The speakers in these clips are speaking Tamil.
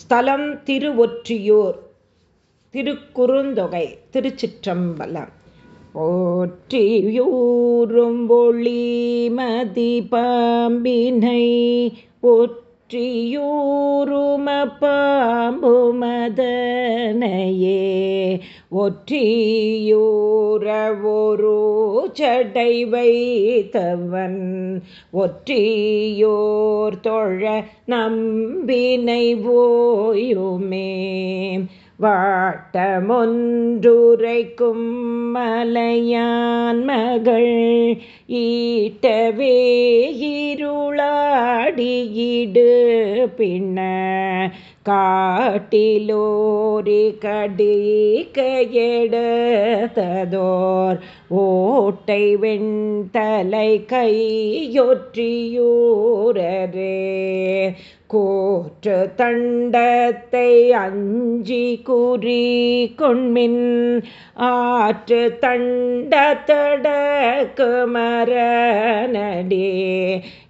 ஸ்தலம் திருவொற்றியூர் திருக்குறுந்தொகை திருச்சிற்றம்பலம். ஒற்றியூரும் ஒளி மதிபாம்பினை ஒற்றியூரும பாம்பு ஒற்றியூரவொரு சடை வைத்தவன் ஒற்றியோர் தொழ நம்பினை ஓயுமே. வாட்டமொன்றுரைக்கும் மலையான் மகள் ஈட்டவே இருளாடியிடு. பின்ன காட்டிலோரி கடிக்கையெடுத்ததோர் ஓட்டை வெண்தலை கையொற்றியூரரே கோற்று தண்டத்தை அஞ்சி குறி கொண்மின் ஆற்று தண்டத்தடக்கு மரநடே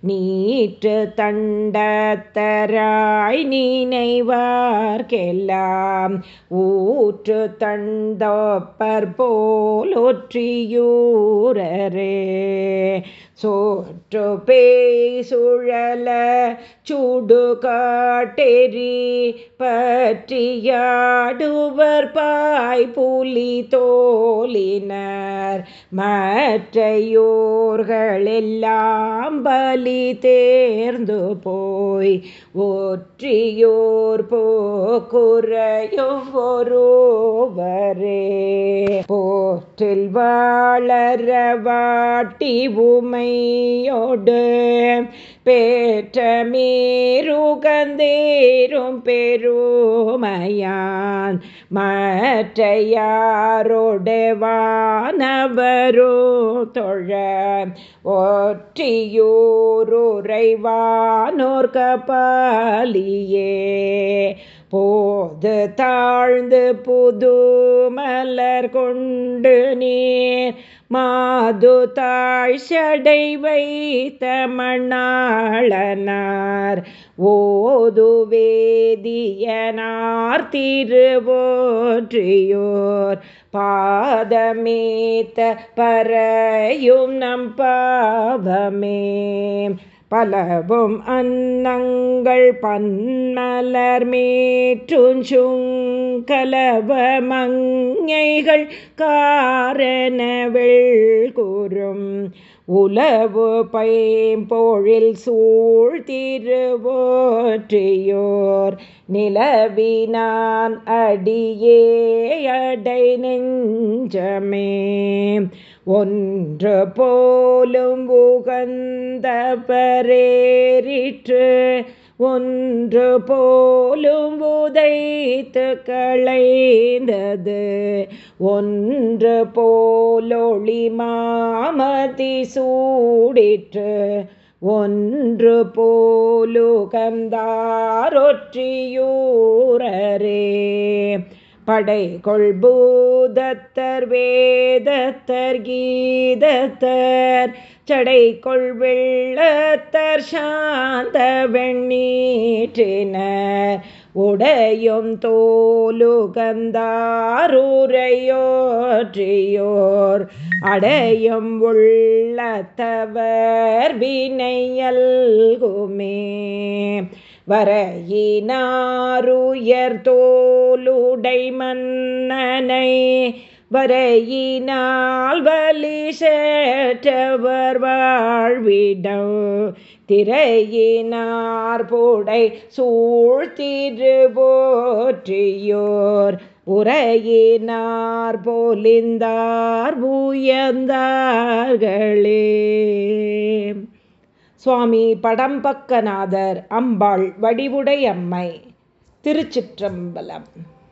நீற்று தண்டத்தராய் நினைவார்கெல்லாம் ஊற்று தண்டப்பர் போலொற்றியூரரே. சோற்று பேசுழல சூடு காட்டெறி பற்றியாடுவர் பாய் புலி தோலினர் மற்றையோர்களெல்லாம் பலி தேர்ந்து போய் ஒற்றியோர் போக்குறையும் ஒருவரே. போற்றில் வாழற வாட்டி உமை உமையோடு பேற்றமீருகந்தேரும் பெருமையான். மற்ற தொழ ஒற்றியூருரைவானோர் கபாலியே போது தாழ்ந்து புது மலர் கொண்டு நீர். மாது தாழ் சடை வைத்த மணாளனார் ஓது வேதியனார் திருவோற்றியோர். பாதமேத்த பறையும் நம் பாவமே. பலவும் அன்னங்கள் பன்மலர் மேற்றுஞ்சுங்கலவ மங்கைகள் காரணவள் கூறும். உலவு பைம்பொழில் சூழ் திருவோற்றியோர். நிலவினான் அடியேயடை நெஞ்சமே. ஒன்று போலும் உகந்த பரேறிற்று ஒன்று போலும் உதை உதைத்து களைந்தது ஒன்று போலொளி மாமதி சூடிற்று ஒன்று போலுகந்தாரொற்றியூரே படை கொள்பூதத்தர் வேதத்தர் கீதத்தர் சடை கொள்வெள்ளத்தர் சாந்த வெண்ணீற்றினர் உடையும் தோலுகந்தாரூரையோற்றியோர். அடையும் உள்ளத்தவர் வினையல்குமே. வரையினாருயர்தோலுடை மன்னனை வரையினால் வலி சேற்றவர் வாழ்விடம். திரையினார் போடை சூழ்த்திருபோற்றியோர் உரையினார் போலிந்தார் பூயந்தார்களே சுவாமி படம்பக்கநாதர் அம்பாள் வடிவுடையம்மை திருச்சிற்றம்பலம்.